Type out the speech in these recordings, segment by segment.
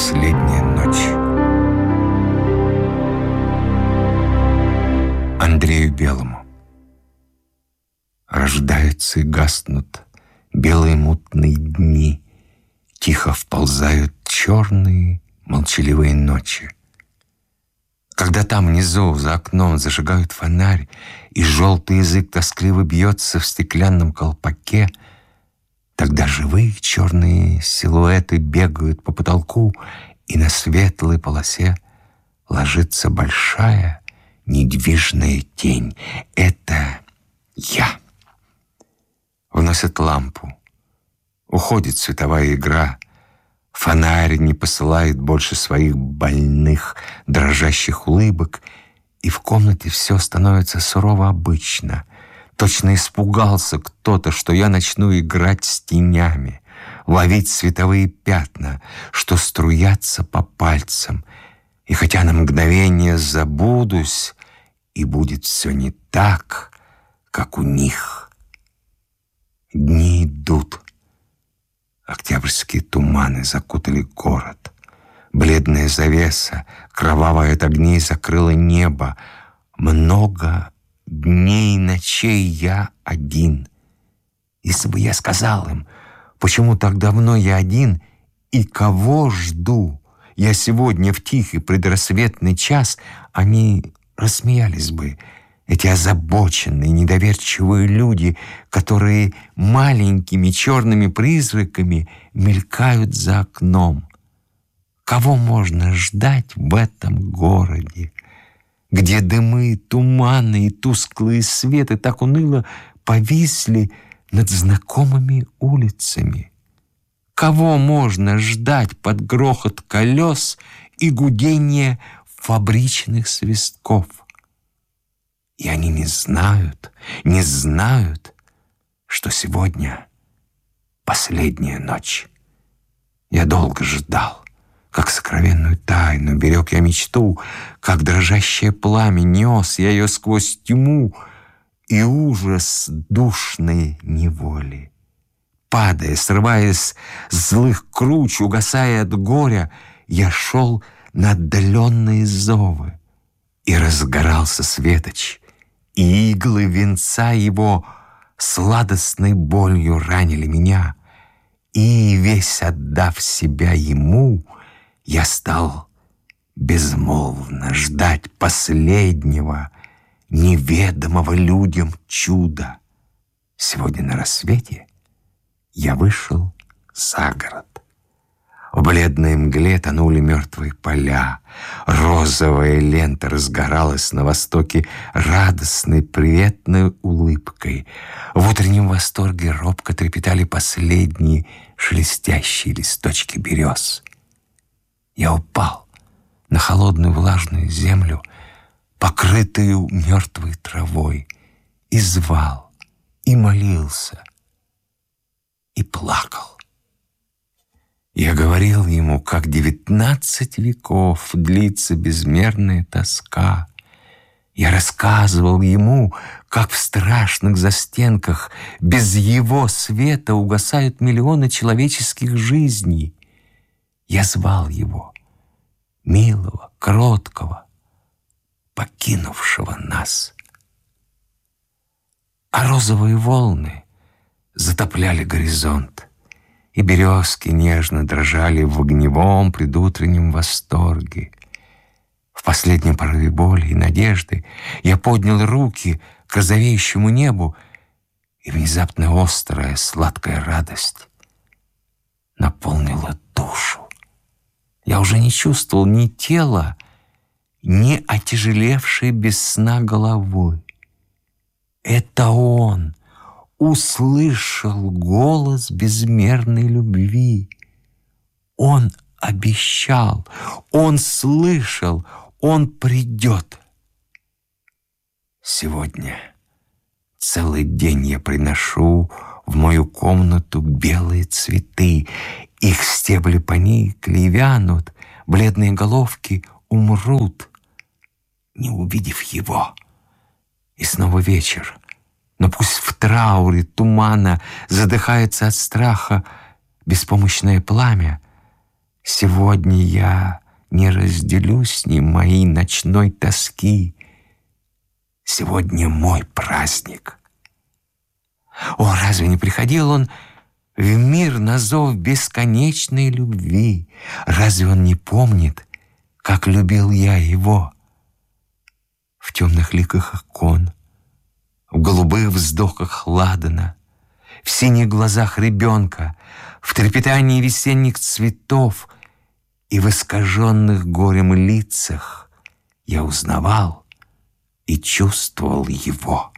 последняя ночь. Андрею Белому. Рождаются и гаснут белые мутные дни, Тихо вползают черные молчаливые ночи. Когда там внизу, за окном, зажигают фонарь, И желтый язык тоскливо бьется в стеклянном колпаке — Тогда живые черные силуэты бегают по потолку, И на светлой полосе ложится большая недвижная тень. Это я. Вносят лампу. Уходит световая игра. Фонарь не посылает больше своих больных, дрожащих улыбок, и в комнате все становится сурово обычно. Точно испугался кто-то, что я начну играть с тенями, ловить световые пятна, что струятся по пальцам. И хотя на мгновение забудусь, и будет все не так, как у них. Дни идут. Октябрьские туманы закутали город. Бледная завеса, кровавая от огней, закрыла небо. Много дней и ночей я один. Если бы я сказал им, почему так давно я один и кого жду, я сегодня в тихий предрассветный час, они рассмеялись бы, эти озабоченные, недоверчивые люди, которые маленькими черными призраками мелькают за окном. Кого можно ждать в этом городе, где дымы, туманы и тусклые светы так уныло повисли над знакомыми улицами? Кого можно ждать под грохот колес и гудение фабричных свистков. И они не знают, не знают, что сегодня последняя ночь. Я долго ждал, как сокровенную тайну берег я мечту, как дрожащее пламя нес я ее сквозь тьму и ужас душной неволи. Падая, срываясь с злых круч, угасая от горя, я шел на отдаленные зовы. И разгорался светоч, и иглы венца его сладостной болью ранили меня, и, весь отдав себя ему, я стал безмолвно ждать последнего, неведомого людям чуда. Сегодня на рассвете я вышел за город. В бледной мгле тонули мертвые поля. Розовая лента разгоралась на востоке радостной, приветной улыбкой. В утреннем восторге робко трепетали последние шелестящие листочки берез. Я упал на холодную влажную землю, покрытую мертвой травой, и звал, и молился, и плакал. Я говорил ему, как девятнадцать веков длится безмерная тоска. Я рассказывал ему, как в страшных застенках без его света угасают миллионы человеческих жизней. Я звал его, милого, кроткого, покинувшего нас. А розовые волны затопляли горизонт и березки нежно дрожали в огневом предутреннем восторге. В последнем порыве боли и надежды я поднял руки к розовеющему небу, и внезапно острая сладкая радость наполнила душу. Я уже не чувствовал ни тела, ни отяжелевшей без сна головы. Это он — услышал голос безмерной любви. Он обещал, он слышал, он придет. Сегодня целый день я приношу в мою комнату белые цветы. Их стебли поникли и вянут, бледные головки умрут, не увидев его. И снова вечер — но пусть в трауре тумана задыхается от страха беспомощное пламя. Сегодня я не разделю с ним моей ночной тоски. Сегодня мой праздник. О, разве не приходил он в мир на зов бесконечной любви? Разве он не помнит, как любил я его? В темных ликах окон, в голубых вздохах ладана, в синих глазах ребенка, в трепетании весенних цветов и в искаженных горем лицах я узнавал и чувствовал его.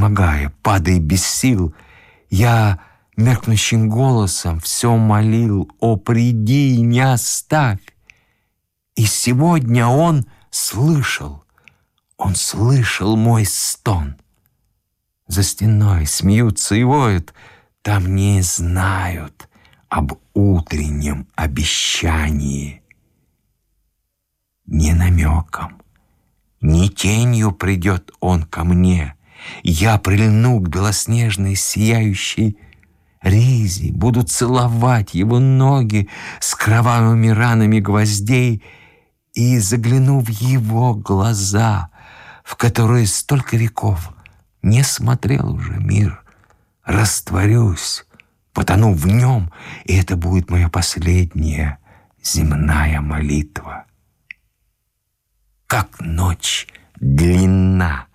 Изнемогая, падая без сил, я меркнущим голосом все молил «О, приди не оставь!» И сегодня он слышал, он слышал мой стон. За стеной смеются и воют, там не знают об утреннем обещании. Ни намеком, ни тенью придет он ко мне. Я прильну к белоснежной сияющей ризе, буду целовать его ноги с кровавыми ранами гвоздей и загляну в его глаза, в которые столько веков не смотрел уже мир, растворюсь, потону в нем, и это будет моя последняя земная молитва. Как ночь длинна,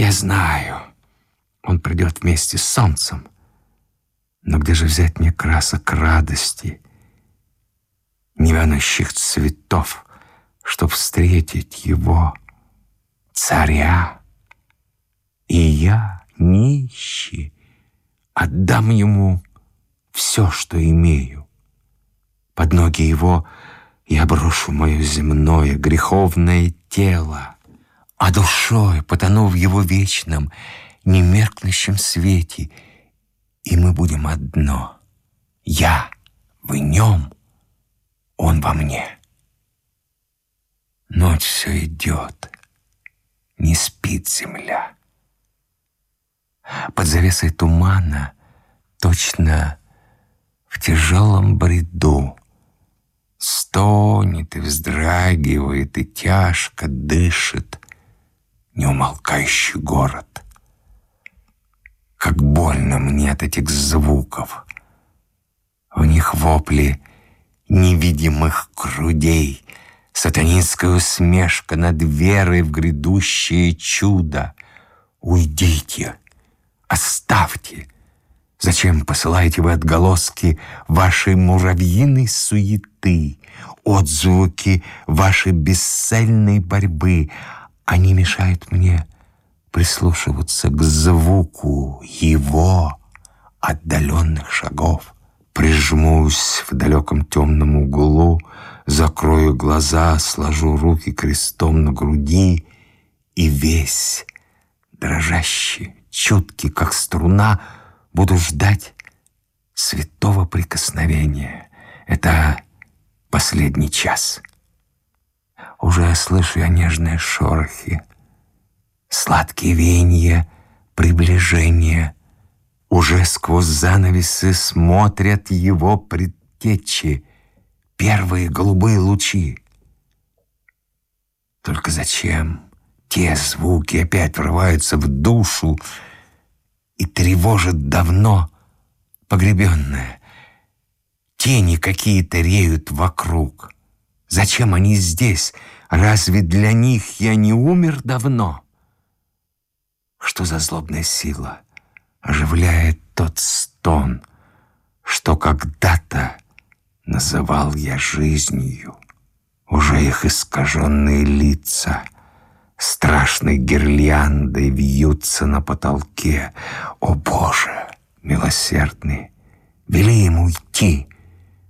я знаю, он придет вместе с солнцем, но где же взять мне красок радости, невянущих цветов, чтоб встретить его, царя? И я, нищий, отдам ему все, что имею. Под ноги его я брошу мое земное греховное тело, а душой потону в его вечном, немеркнущем свете, и мы будем одно. Я в нем, он во мне. Ночь все идет, не спит земля. Под завесой тумана, точно в тяжелом бреду, Стонет и вздрагивает, и тяжко дышит неумолкающий город. Как больно мне от этих звуков. В них вопли невидимых грудей, Сатанинская усмешка над верой в грядущее чудо. Уйдите, оставьте. Зачем посылаете вы отголоски вашей муравьиной суеты, отзвуки вашей бесцельной борьбы? Они мешают мне прислушиваться к звуку его отдаленных шагов. Прижмусь в далеком темном углу, закрою глаза, сложу руки крестом на груди и весь дрожащий, чуткий, как струна, буду ждать святого прикосновения. Это последний час. Уже слышу я нежные шорохи, сладкие веяния, приближения. Уже сквозь занавесы смотрят его предтечи, первые голубые лучи. Только зачем те звуки опять врываются в душу и тревожат давно погребенное? Тени какие-то реют вокруг. Зачем они здесь? Разве для них я не умер давно? Что за злобная сила оживляет тот стон, что когда-то называл я жизнью? Уже их искаженные лица страшной гирляндой вьются на потолке. О, Боже, милосердный, вели ему уйти.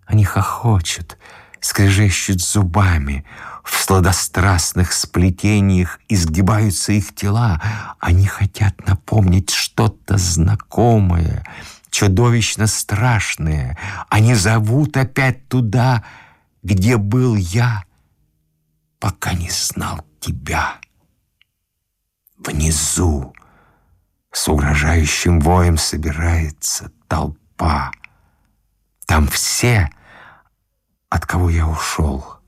Они хохочут, скрежещут зубами, в сладострастных сплетениях изгибаются их тела. Они хотят напомнить что-то знакомое, чудовищно страшное. Они зовут опять туда, где был я, пока не знал тебя. Внизу с угрожающим воем собирается толпа. Там все, от кого я ушел —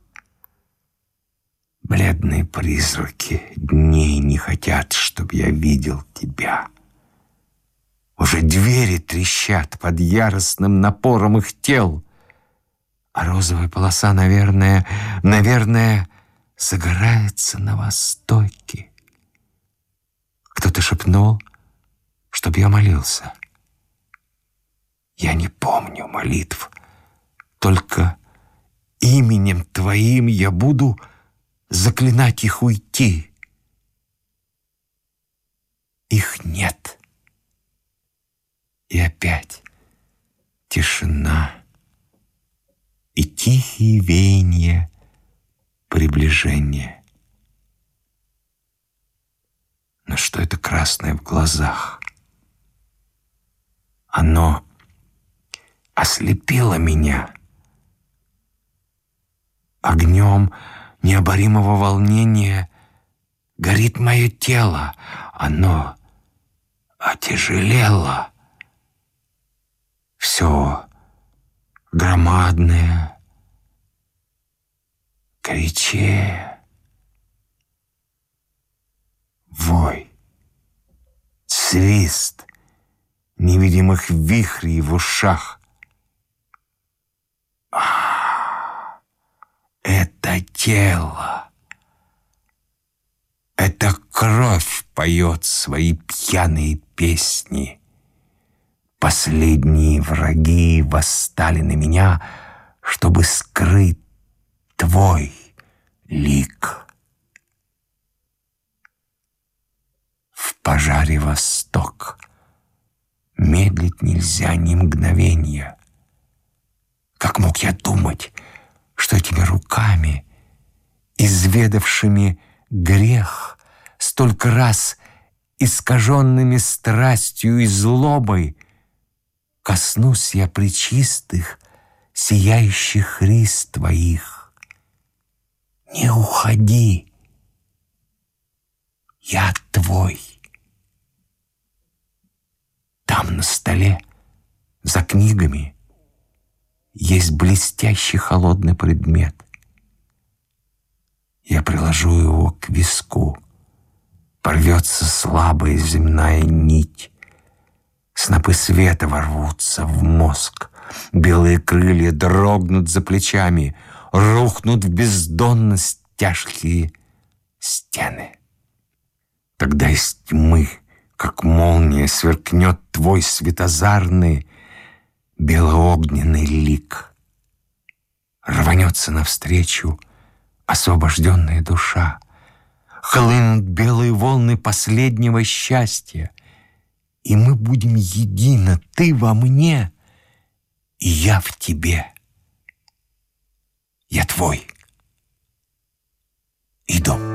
Бедные призраки дней не хотят, чтоб я видел тебя. Уже двери трещат под яростным напором их тел, а розовая полоса, наверное, наверное, загорается на востоке. Кто-то шепнул, чтоб я молился. Я не помню молитв, только именем Твоим я буду заклинать их уйти. Их нет. И опять тишина и тихие веяния приближения. Но что это красное в глазах? Оно ослепило меня. Огнем необоримого волнения горит мое тело. Оно отяжелело. Все громадное, горячее. Вой, свист невидимых вихрей в ушах. А, это тело, это кровь поет свои пьяные песни. Последние враги восстали на меня, чтобы скрыть твой лик. В пожаре восток медлить нельзя ни мгновения. Как мог я думать, что этими руками, изведавшими грех, столько раз искаженными страстью и злобой, коснусь я причистых, сияющих рис твоих. Не уходи, я твой. Там на столе, за книгами, есть блестящий холодный предмет. Я приложу его к виску, порвется слабая земная нить, Снопы света ворвутся в мозг. Белые крылья дрогнут за плечами, Рухнут в бездонность тяжкие стены. Тогда из тьмы, как молния, сверкнет Твой светозарный белоогненный лик. Рванется навстречу освобожденная душа. Хлынут белые волны последнего счастья — и мы будем едино, ты во мне, и я в тебе. Я твой. Иду.